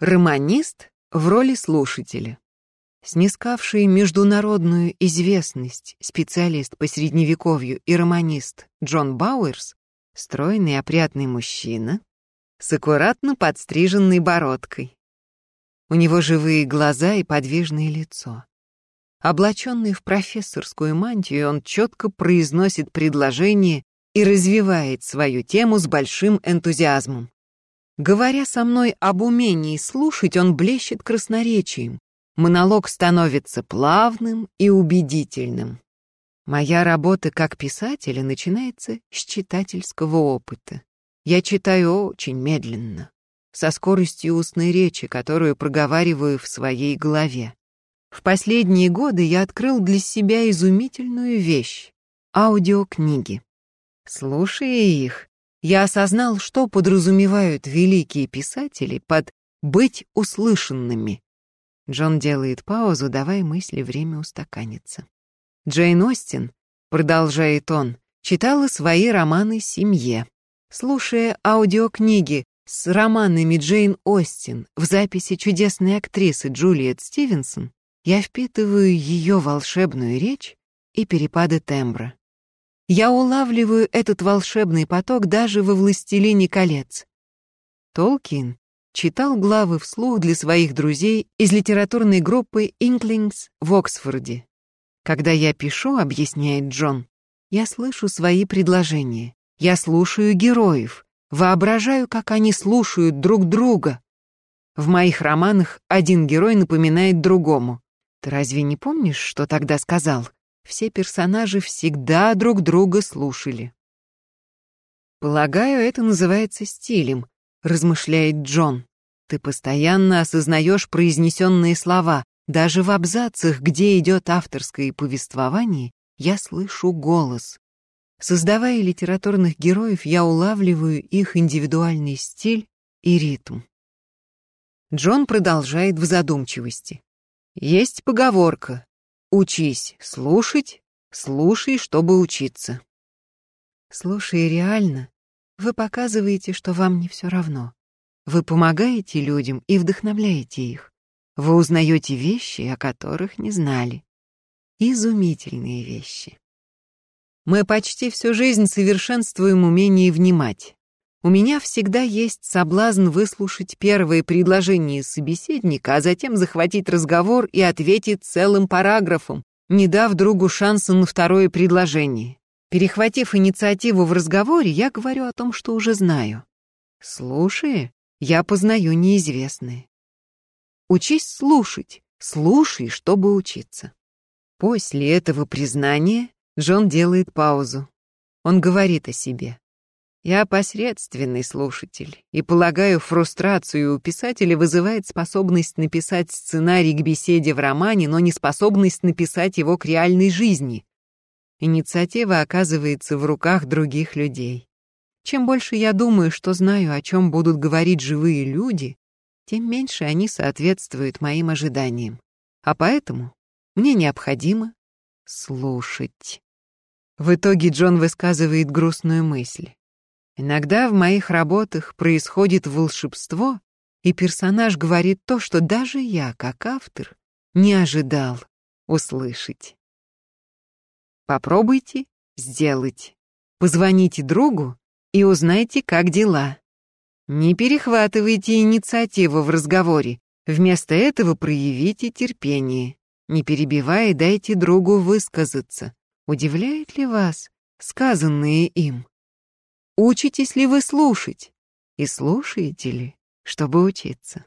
Романист в роли слушателя. Снискавший международную известность специалист по средневековью и романист Джон Бауэрс, стройный опрятный мужчина с аккуратно подстриженной бородкой. У него живые глаза и подвижное лицо. Облаченный в профессорскую мантию, он четко произносит предложение и развивает свою тему с большим энтузиазмом. Говоря со мной об умении слушать, он блещет красноречием. Монолог становится плавным и убедительным. Моя работа как писателя начинается с читательского опыта. Я читаю очень медленно, со скоростью устной речи, которую проговариваю в своей голове. В последние годы я открыл для себя изумительную вещь — аудиокниги. Слушая их, я осознал, что подразумевают великие писатели под «быть услышанными». Джон делает паузу, давая мысли время устаканиться. Джейн Остин, продолжает он, читала свои романы семье. Слушая аудиокниги с романами Джейн Остин в записи чудесной актрисы Джулиет Стивенсон, я впитываю ее волшебную речь и перепады тембра. Я улавливаю этот волшебный поток даже во «Властелине колец». Толкин читал главы вслух для своих друзей из литературной группы «Инклингс» в Оксфорде. Когда я пишу, объясняет Джон, я слышу свои предложения, я слушаю героев, воображаю, как они слушают друг друга. В моих романах один герой напоминает другому. Ты разве не помнишь, что тогда сказал? Все персонажи всегда друг друга слушали. Полагаю, это называется стилем, размышляет Джон. Ты постоянно осознаешь произнесенные слова. Даже в абзацах, где идет авторское повествование, я слышу голос. Создавая литературных героев, я улавливаю их индивидуальный стиль и ритм. Джон продолжает в задумчивости. Есть поговорка «Учись слушать, слушай, чтобы учиться». Слушая реально, вы показываете, что вам не все равно. Вы помогаете людям и вдохновляете их. Вы узнаете вещи, о которых не знали. Изумительные вещи. Мы почти всю жизнь совершенствуем умение внимать. У меня всегда есть соблазн выслушать первое предложение собеседника, а затем захватить разговор и ответить целым параграфом, не дав другу шанса на второе предложение. Перехватив инициативу в разговоре, я говорю о том, что уже знаю. Слушая, я познаю неизвестное. Учись слушать, слушай, чтобы учиться. После этого признания Джон делает паузу. Он говорит о себе. Я посредственный слушатель, и, полагаю, фрустрацию у писателя вызывает способность написать сценарий к беседе в романе, но не способность написать его к реальной жизни. Инициатива оказывается в руках других людей. Чем больше я думаю, что знаю, о чем будут говорить живые люди, тем меньше они соответствуют моим ожиданиям. А поэтому мне необходимо слушать. В итоге Джон высказывает грустную мысль. Иногда в моих работах происходит волшебство, и персонаж говорит то, что даже я, как автор, не ожидал услышать. Попробуйте сделать. Позвоните другу и узнайте, как дела. Не перехватывайте инициативу в разговоре. Вместо этого проявите терпение. Не перебивая, дайте другу высказаться. Удивляет ли вас сказанное им? Учитесь ли вы слушать? И слушаете ли, чтобы учиться?